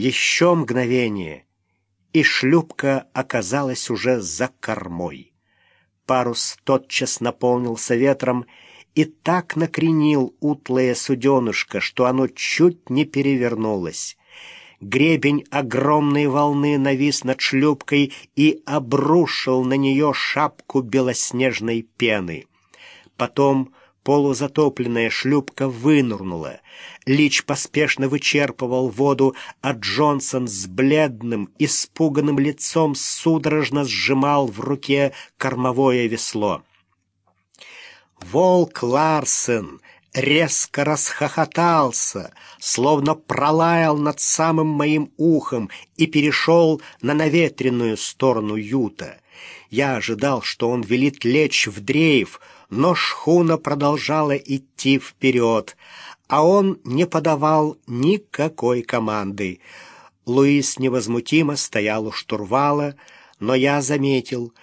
Еще мгновение, и шлюпка оказалась уже за кормой. Парус тотчас наполнился ветром и так накренил утлое суденышко, что оно чуть не перевернулось. Гребень огромной волны навис над шлюпкой и обрушил на нее шапку белоснежной пены. Потом полузатопленная шлюпка вынырнула. Лич поспешно вычерпывал воду, а Джонсон с бледным, испуганным лицом судорожно сжимал в руке кормовое весло. Волк Ларсен резко расхохотался, словно пролаял над самым моим ухом и перешел на наветренную сторону юта. Я ожидал, что он велит лечь в дрейф, но шхуна продолжала идти вперед, а он не подавал никакой команды. Луис невозмутимо стоял у штурвала, но я заметил,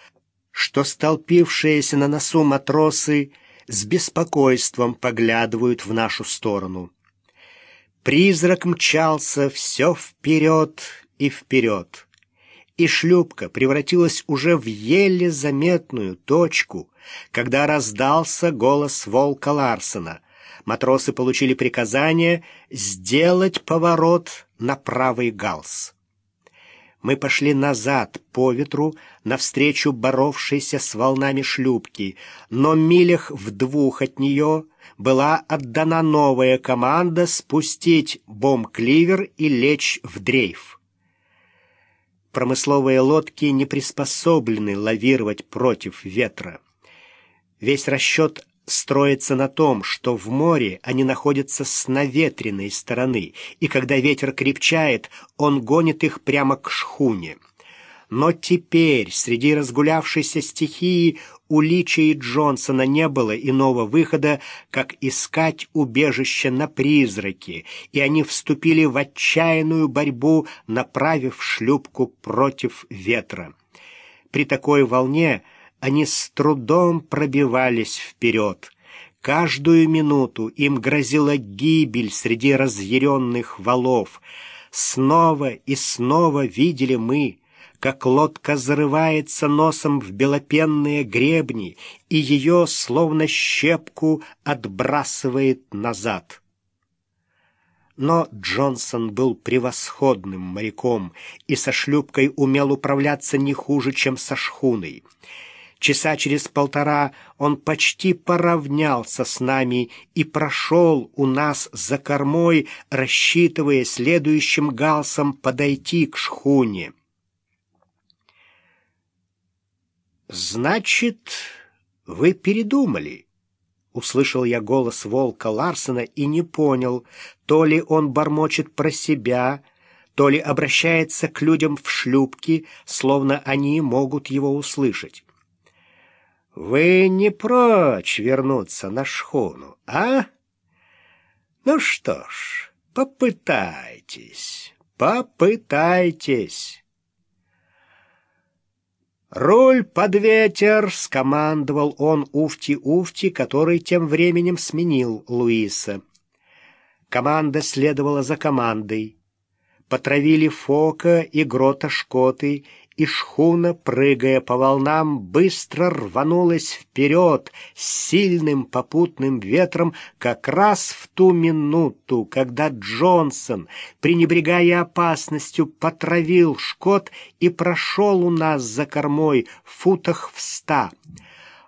что столпившиеся на носу матросы — с беспокойством поглядывают в нашу сторону. Призрак мчался все вперед и вперед, и шлюпка превратилась уже в еле заметную точку, когда раздался голос волка Ларсена. Матросы получили приказание сделать поворот на правый галс мы пошли назад по ветру навстречу боровшейся с волнами шлюпки, но милях в двух от нее была отдана новая команда спустить бомб-кливер и лечь в дрейф. Промысловые лодки не приспособлены лавировать против ветра. Весь расчет строится на том, что в море они находятся с наветренной стороны, и когда ветер крепчает, он гонит их прямо к шхуне. Но теперь, среди разгулявшейся стихии, у Лича и Джонсона не было иного выхода, как искать убежище на призраке, и они вступили в отчаянную борьбу, направив шлюпку против ветра. При такой волне они с трудом пробивались вперед. Каждую минуту им грозила гибель среди разъяренных валов. Снова и снова видели мы, как лодка зарывается носом в белопенные гребни, и ее, словно щепку, отбрасывает назад. Но Джонсон был превосходным моряком и со шлюпкой умел управляться не хуже, чем со шхуной. Часа через полтора он почти поравнялся с нами и прошел у нас за кормой, рассчитывая следующим галсом подойти к шхуне. «Значит, вы передумали?» Услышал я голос волка Ларсена и не понял, то ли он бормочет про себя, то ли обращается к людям в шлюпке, словно они могут его услышать. Вы не прочь вернуться на шхуну, а? Ну что ж, попытайтесь, попытайтесь. «Руль под ветер!» — скомандовал он Уфти-Уфти, который тем временем сменил Луиса. Команда следовала за командой. Потравили Фока и Грота Шкоты и шхуна, прыгая по волнам, быстро рванулась вперед с сильным попутным ветром как раз в ту минуту, когда Джонсон, пренебрегая опасностью, потравил шкот и прошел у нас за кормой в футах в ста.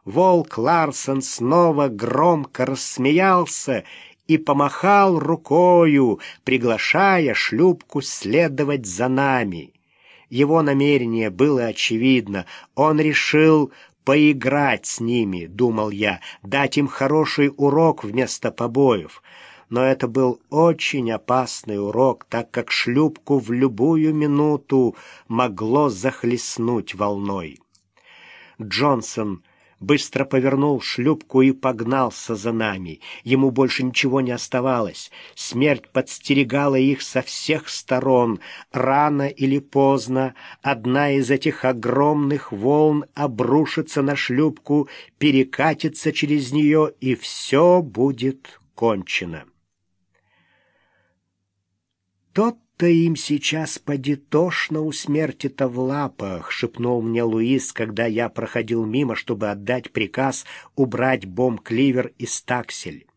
Волк Ларсон снова громко рассмеялся и помахал рукою, приглашая шлюпку следовать за нами. Его намерение было очевидно. Он решил поиграть с ними, думал я, дать им хороший урок вместо побоев. Но это был очень опасный урок, так как шлюпку в любую минуту могло захлестнуть волной. Джонсон быстро повернул шлюпку и погнался за нами. Ему больше ничего не оставалось. Смерть подстерегала их со всех сторон. Рано или поздно одна из этих огромных волн обрушится на шлюпку, перекатится через нее, и все будет кончено. Тот будто им сейчас подитошно у смерти-то в лапах», — шепнул мне Луис, когда я проходил мимо, чтобы отдать приказ убрать бомб-кливер из таксель.